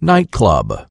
nightclub.